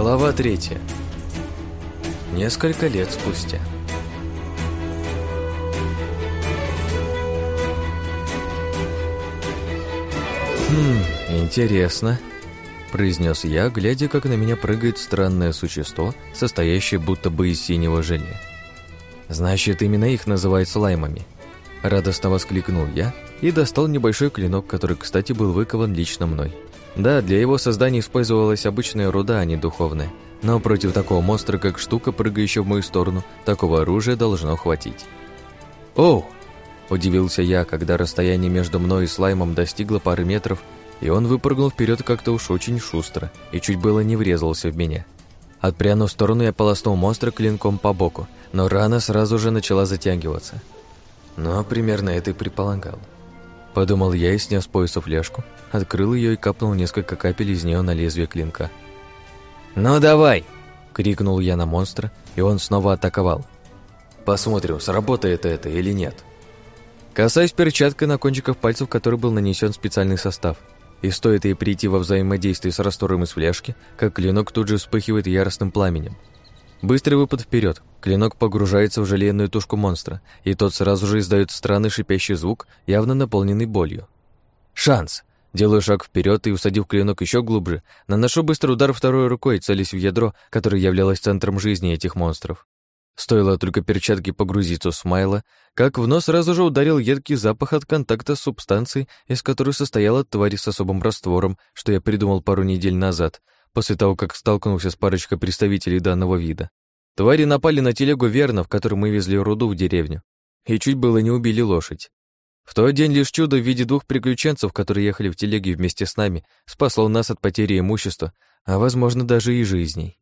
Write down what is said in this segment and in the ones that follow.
Глава третья. Несколько лет спустя. «Хм, интересно», — произнес я, глядя, как на меня прыгает странное существо, состоящее будто бы из синего желе. «Значит, именно их называют слаймами». Радостно воскликнул я и достал небольшой клинок, который, кстати, был выкован лично мной. Да, для его создания использовалась обычная руда, а не духовная. Но против такого монстра, как штука, прыгающая в мою сторону, такого оружия должно хватить. «Оу!» – удивился я, когда расстояние между мной и слаймом достигло пары метров, и он выпрыгнул вперед как-то уж очень шустро и чуть было не врезался в меня. Отпрянув в сторону, я полоснул монстра клинком по боку, но рана сразу же начала затягиваться. Но примерно это и предполагал. Подумал я и снял с пояса фляжку, открыл ее и капнул несколько капель из нее на лезвие клинка. «Ну давай!» — крикнул я на монстра, и он снова атаковал. «Посмотрим, сработает это или нет». Касаясь перчаткой на кончиках пальцев, который был нанесен специальный состав, и стоит ей прийти во взаимодействие с раствором из фляжки, как клинок тут же вспыхивает яростным пламенем. Быстрый выпад вперед, клинок погружается в желейную тушку монстра, и тот сразу же издает странный шипящий звук, явно наполненный болью. Шанс! Делаю шаг вперед и, усадив клинок еще глубже, наношу быстрый удар второй рукой, целясь в ядро, которое являлось центром жизни этих монстров. Стоило только перчатке погрузиться в смайла, как в нос сразу же ударил едкий запах от контакта с субстанцией, из которой состояла тварь с особым раствором, что я придумал пару недель назад, после того, как столкнулся с парочкой представителей данного вида. Твари напали на телегу Верна, в которой мы везли руду в деревню, и чуть было не убили лошадь. В тот день лишь чудо в виде двух приключенцев, которые ехали в телеге вместе с нами, спасло нас от потери имущества, а, возможно, даже и жизней.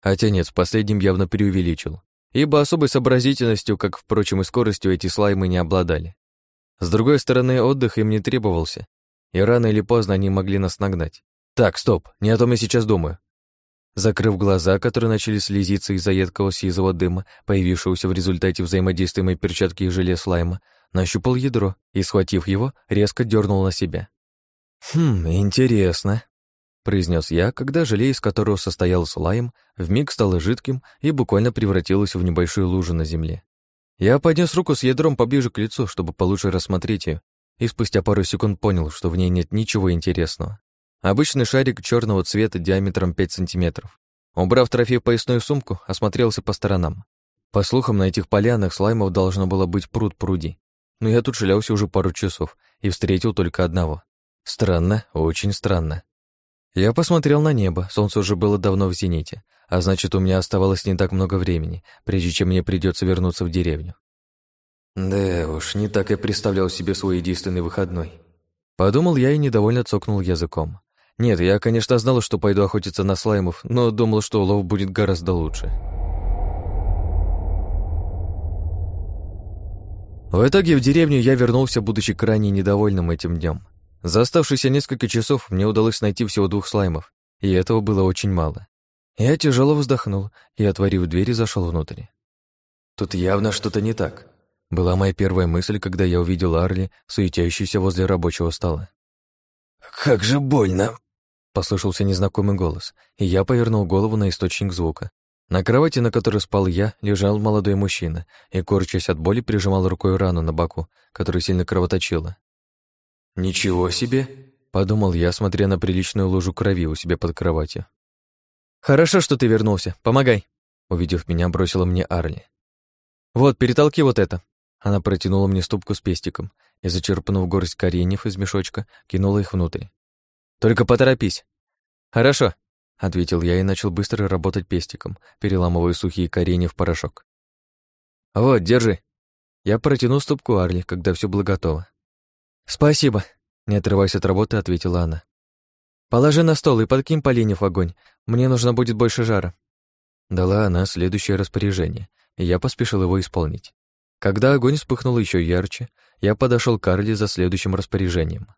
Хотя нет, с последним явно преувеличил, ибо особой сообразительностью, как, впрочем, и скоростью эти слаймы не обладали. С другой стороны, отдых им не требовался, и рано или поздно они могли нас нагнать. Так, стоп, не о том я сейчас думаю. Закрыв глаза, которые начали слезиться из-за едкого сизого дыма, появившегося в результате взаимодействия моей перчатки и желе слайма, нащупал ядро и, схватив его, резко дернул на себя. «Хм, интересно», — произнес я, когда желе, из которого состоял слайм, вмиг стало жидким и буквально превратилось в небольшую лужу на земле. Я поднес руку с ядром поближе к лицу, чтобы получше рассмотреть ее, и спустя пару секунд понял, что в ней нет ничего интересного. Обычный шарик черного цвета диаметром 5 сантиметров. Убрав трофей в поясную сумку, осмотрелся по сторонам. По слухам, на этих полянах слаймов должно было быть пруд пруди. Но я тут шлялся уже пару часов и встретил только одного. Странно, очень странно. Я посмотрел на небо, солнце уже было давно в зените, а значит, у меня оставалось не так много времени, прежде чем мне придется вернуться в деревню. Да уж, не так я представлял себе свой единственный выходной. Подумал я и недовольно цокнул языком. Нет, я, конечно, знал, что пойду охотиться на слаймов, но думал, что улов будет гораздо лучше. В итоге в деревню я вернулся, будучи крайне недовольным этим днем. За оставшиеся несколько часов мне удалось найти всего двух слаймов, и этого было очень мало. Я тяжело вздохнул и, отворив дверь, зашел внутрь. Тут явно что-то не так. Была моя первая мысль, когда я увидел Арли, суетящуюся возле рабочего стола. «Как же больно!» Послышался незнакомый голос, и я повернул голову на источник звука. На кровати, на которой спал я, лежал молодой мужчина и, корчась от боли, прижимал рукой рану на боку, которая сильно кровоточила. «Ничего себе!» — подумал я, смотря на приличную лужу крови у себя под кроватью. «Хорошо, что ты вернулся. Помогай!» Увидев меня, бросила мне Арли. «Вот, перетолки вот это!» Она протянула мне ступку с пестиком и, зачерпнув горсть кореньев из мешочка, кинула их внутрь. Только поторопись». «Хорошо», — ответил я и начал быстро работать пестиком, переламывая сухие коренья в порошок. «Вот, держи». Я протянул ступку Арли, когда все было готово. «Спасибо», — не отрываясь от работы, ответила она. «Положи на стол и подкинь поленьев в огонь. Мне нужно будет больше жара». Дала она следующее распоряжение, и я поспешил его исполнить. Когда огонь вспыхнул еще ярче, я подошел к Арли за следующим распоряжением.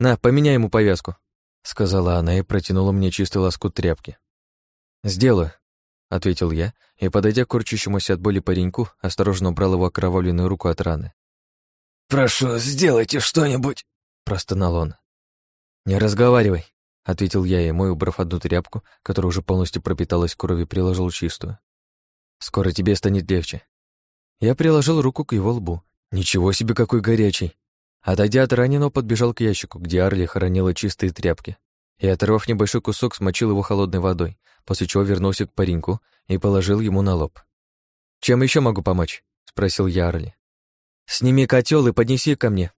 «На, поменяй ему повязку», — сказала она и протянула мне чистый лоскут тряпки. «Сделаю», — ответил я, и, подойдя к корчащемуся от боли пареньку, осторожно убрал его окровавленную руку от раны. «Прошу, сделайте что-нибудь», — простонал он. «Не разговаривай», — ответил я ему и, убрав одну тряпку, которая уже полностью пропиталась кровью, приложил чистую. «Скоро тебе станет легче». Я приложил руку к его лбу. Ничего себе, какой горячий! Отойдя от раненого, подбежал к ящику, где Арли хоронила чистые тряпки, и, оторвав небольшой кусок, смочил его холодной водой, после чего вернулся к пареньку и положил ему на лоб. «Чем еще могу помочь?» — спросил я Арли. «Сними котел и поднеси ко мне».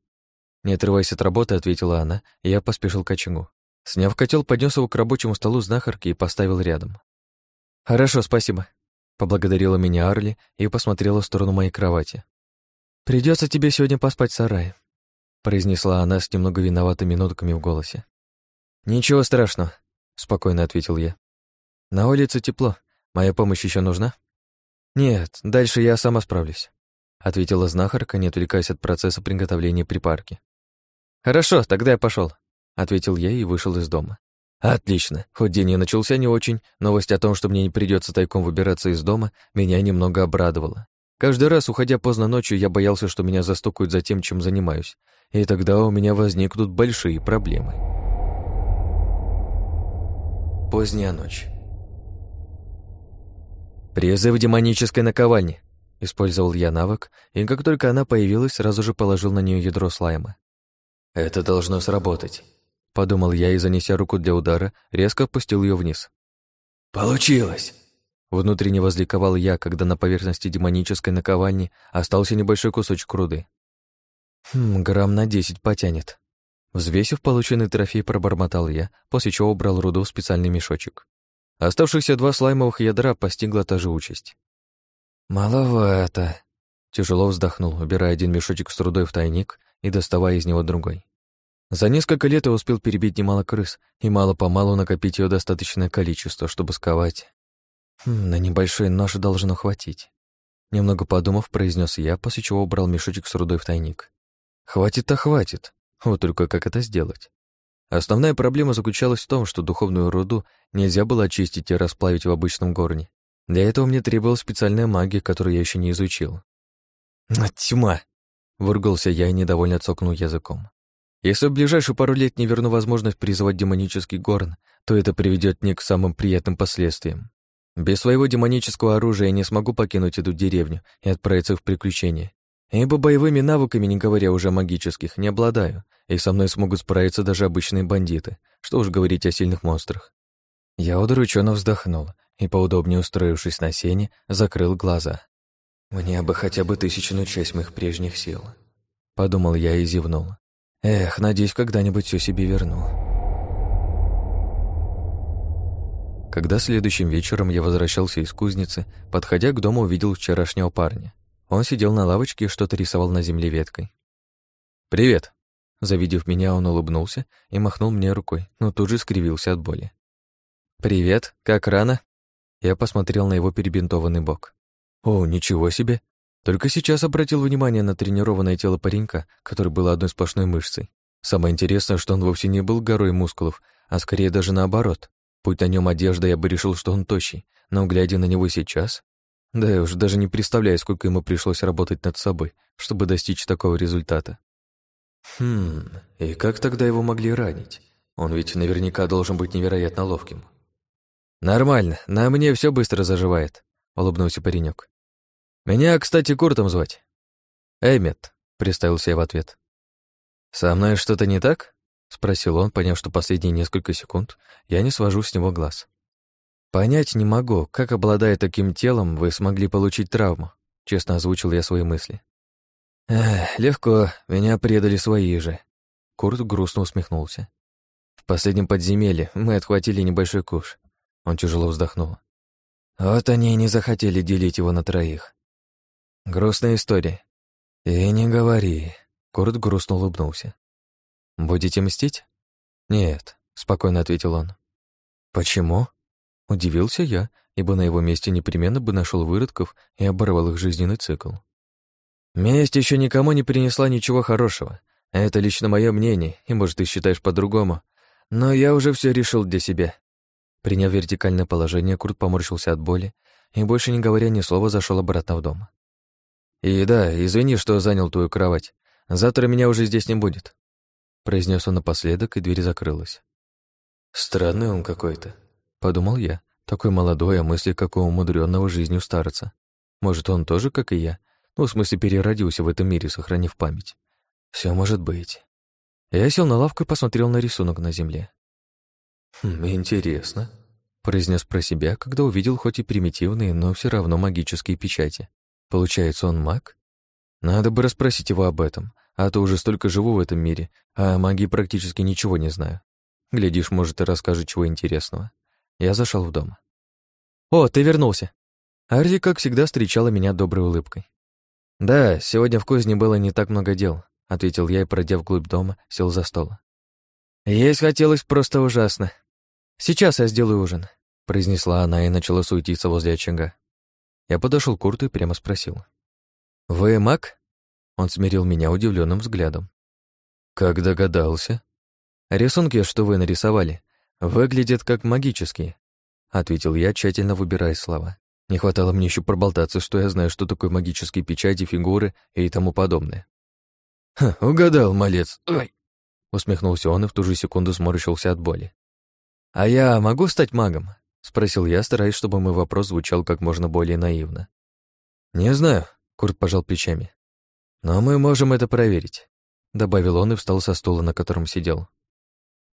Не отрываясь от работы, ответила она, и я поспешил к очагу. Сняв котел, поднес его к рабочему столу знахарки и поставил рядом. «Хорошо, спасибо», — поблагодарила меня Арли и посмотрела в сторону моей кровати. Придется тебе сегодня поспать в сарае», — произнесла она с немного виноватыми нотками в голосе. «Ничего страшного», — спокойно ответил я. «На улице тепло. Моя помощь еще нужна?» «Нет, дальше я сама справлюсь», — ответила знахарка, не отвлекаясь от процесса приготовления припарки. «Хорошо, тогда я пошел, ответил я и вышел из дома. Отлично. Хоть день и начался не очень, новость о том, что мне не придется тайком выбираться из дома, меня немного обрадовала. Каждый раз, уходя поздно ночью, я боялся, что меня застукают за тем, чем занимаюсь, и тогда у меня возникнут большие проблемы. Поздняя ночь. «Призыв демонической наковальни», — использовал я навык, и как только она появилась, сразу же положил на нее ядро слайма. «Это должно сработать», — подумал я и, занеся руку для удара, резко опустил ее вниз. «Получилось!» Внутренне возликовал я, когда на поверхности демонической наковальни остался небольшой кусочек руды. Хм, грамм на десять потянет. Взвесив полученный трофей, пробормотал я, после чего убрал руду в специальный мешочек. Оставшихся два слаймовых ядра постигла та же участь. «Маловато», — тяжело вздохнул, убирая один мешочек с рудой в тайник и доставая из него другой. За несколько лет я успел перебить немало крыс и мало-помалу накопить ее достаточное количество, чтобы сковать на небольшой нож должно хватить. Немного подумав, произнес я, после чего убрал мешочек с рудой в тайник. Хватит-то хватит. Вот только как это сделать? Основная проблема заключалась в том, что духовную руду нельзя было очистить и расплавить в обычном горне. Для этого мне требовалась специальная магия, которую я еще не изучил. «А, «Тьма!» — выругался я и недовольно цокнул языком. «Если в ближайшую пару лет не верну возможность призывать демонический горн, то это приведет не к самым приятным последствиям. Без своего демонического оружия я не смогу покинуть эту деревню и отправиться в приключения. Ибо боевыми навыками, не говоря уже о магических, не обладаю, и со мной смогут справиться даже обычные бандиты, что уж говорить о сильных монстрах. Я удрученно вздохнул и, поудобнее устроившись на сене, закрыл глаза. «Мне бы хотя бы тысячную часть моих прежних сил», — подумал я и зевнул. «Эх, надеюсь, когда-нибудь все себе верну». Когда следующим вечером я возвращался из кузницы, подходя к дому, увидел вчерашнего парня. Он сидел на лавочке и что-то рисовал на земле веткой. «Привет!» Завидев меня, он улыбнулся и махнул мне рукой, но тут же скривился от боли. «Привет, как рано?» Я посмотрел на его перебинтованный бок. «О, ничего себе!» Только сейчас обратил внимание на тренированное тело паренька, который был одной сплошной мышцей. Самое интересное, что он вовсе не был горой мускулов, а скорее даже наоборот. Будь на нем одежда, я бы решил, что он тощий, но, глядя на него сейчас... Да я уже даже не представляю, сколько ему пришлось работать над собой, чтобы достичь такого результата. Хм, и как тогда его могли ранить? Он ведь наверняка должен быть невероятно ловким. Нормально, на мне все быстро заживает, улыбнулся паренек. Меня, кстати, Куртом звать. Эммет, представился я в ответ. Со мной что-то не так? — спросил он, поняв, что последние несколько секунд я не свожу с него глаз. «Понять не могу, как, обладая таким телом, вы смогли получить травму», — честно озвучил я свои мысли. «Эх, легко, меня предали свои же». Курт грустно усмехнулся. «В последнем подземелье мы отхватили небольшой куш». Он тяжело вздохнул. «Вот они и не захотели делить его на троих. Грустная история». «И не говори», — Курт грустно улыбнулся. «Будете мстить?» «Нет», — спокойно ответил он. «Почему?» Удивился я, ибо на его месте непременно бы нашел выродков и оборвал их жизненный цикл. «Месть еще никому не принесла ничего хорошего. Это лично мое мнение, и, может, ты считаешь по-другому. Но я уже все решил для себя». Приняв вертикальное положение, Курт поморщился от боли и, больше не говоря ни слова, зашел обратно в дом. «И да, извини, что занял твою кровать. Завтра меня уже здесь не будет произнес он напоследок, и дверь закрылась. Странный он какой-то, подумал я, такой молодой, а мысли как у умудренного жизнью старца. Может, он тоже, как и я, ну, в смысле, переродился в этом мире, сохранив память. Все может быть. Я сел на лавку и посмотрел на рисунок на земле. «Хм, интересно», — произнес про себя, когда увидел хоть и примитивные, но все равно магические печати. Получается, он маг? Надо бы расспросить его об этом, а то уже столько живу в этом мире, а о магии практически ничего не знаю. Глядишь, может, и расскажет чего интересного. Я зашел в дом. «О, ты вернулся!» Арзи, как всегда, встречала меня доброй улыбкой. «Да, сегодня в кузне было не так много дел», — ответил я и, пройдя вглубь дома, сел за стол. «Есть хотелось просто ужасно. Сейчас я сделаю ужин», — произнесла она и начала суетиться возле очага. Я подошел к Курту и прямо спросил. «Вы маг?» Он смирил меня удивленным взглядом. «Как догадался?» «Рисунки, что вы нарисовали, выглядят как магические», — ответил я, тщательно выбирая слова. Не хватало мне еще проболтаться, что я знаю, что такое магические печати, фигуры и тому подобное. «Ха, угадал, малец. Ой!» Усмехнулся он и в ту же секунду сморщился от боли. «А я могу стать магом?» — спросил я, стараясь, чтобы мой вопрос звучал как можно более наивно. «Не знаю», — Курт пожал плечами. «Но мы можем это проверить», — добавил он и встал со стула, на котором сидел.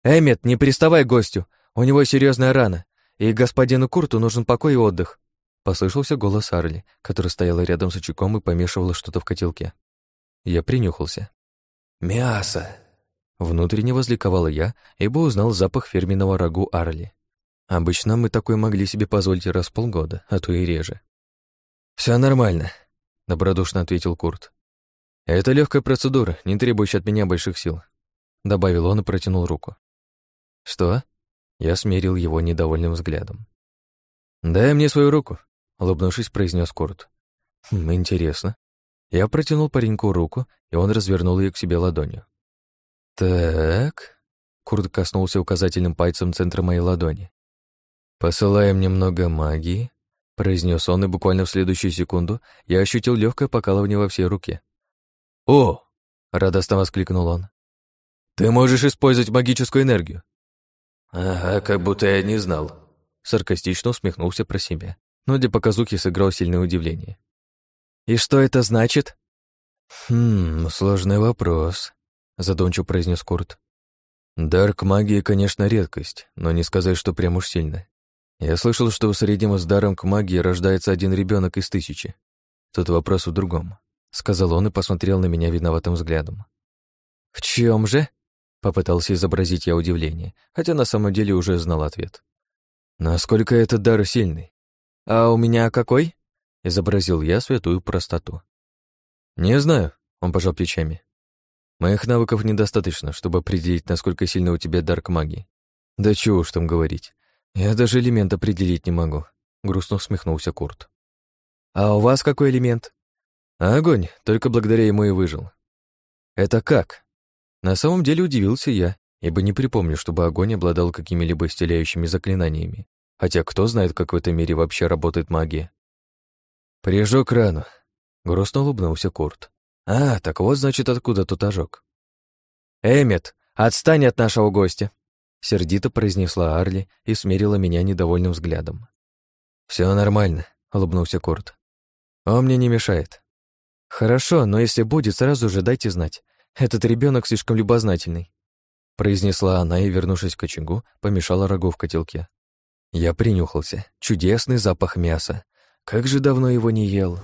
«Эммет, не приставай к гостю, у него серьезная рана, и господину Курту нужен покой и отдых», — послышался голос Арли, который стояла рядом с очагом и помешивала что-то в котелке. Я принюхался. «Мясо!» Внутренне возликовал я, ибо узнал запах фирменного рагу Арли. Обычно мы такое могли себе позволить раз в полгода, а то и реже. Все нормально», — добродушно ответил Курт. «Это легкая процедура, не требующая от меня больших сил», — добавил он и протянул руку. «Что?» Я смерил его недовольным взглядом. «Дай мне свою руку», — улыбнувшись, произнес Курт. «Хм, «Интересно». Я протянул пареньку руку, и он развернул ее к себе ладонью. «Так...» Курт коснулся указательным пальцем центра моей ладони. «Посылаем немного магии», — произнес он, и буквально в следующую секунду я ощутил легкое покалывание во всей руке. «О!» — радостно воскликнул он. «Ты можешь использовать магическую энергию». «Ага, как будто я не знал», — саркастично усмехнулся про себя, но для показухи сыграл сильное удивление. «И что это значит?» «Хм, сложный вопрос», задумчиво произнес Курт. Дар к магии, конечно, редкость, но не сказать, что прям уж сильно. Я слышал, что в среднем с даром к магии рождается один ребенок из тысячи. Тут вопрос в другом, сказал он и посмотрел на меня виноватым взглядом. В чем же? Попытался изобразить я удивление, хотя на самом деле уже знал ответ. Насколько этот дар сильный? А у меня какой? Изобразил я святую простоту. Не знаю, он пожал плечами. Моих навыков недостаточно, чтобы определить, насколько сильно у тебя дар к магии. Да чего уж там говорить. Я даже элемент определить не могу. Грустно усмехнулся Курт. А у вас какой элемент? Огонь, только благодаря ему и выжил. Это как? На самом деле удивился я, ибо не припомню, чтобы огонь обладал какими-либо исцеляющими заклинаниями. Хотя кто знает, как в этом мире вообще работает магия. Прижег рану. Грустно улыбнулся Курт. А, так вот, значит, откуда тут ожог. «Эммет, отстань от нашего гостя!» Сердито произнесла Арли и смерила меня недовольным взглядом. Все нормально», — улыбнулся Курт. «Он мне не мешает». «Хорошо, но если будет, сразу же дайте знать. Этот ребенок слишком любознательный», — произнесла она и, вернувшись к очагу, помешала рагу в котелке. Я принюхался. Чудесный запах мяса. Как же давно его не ел.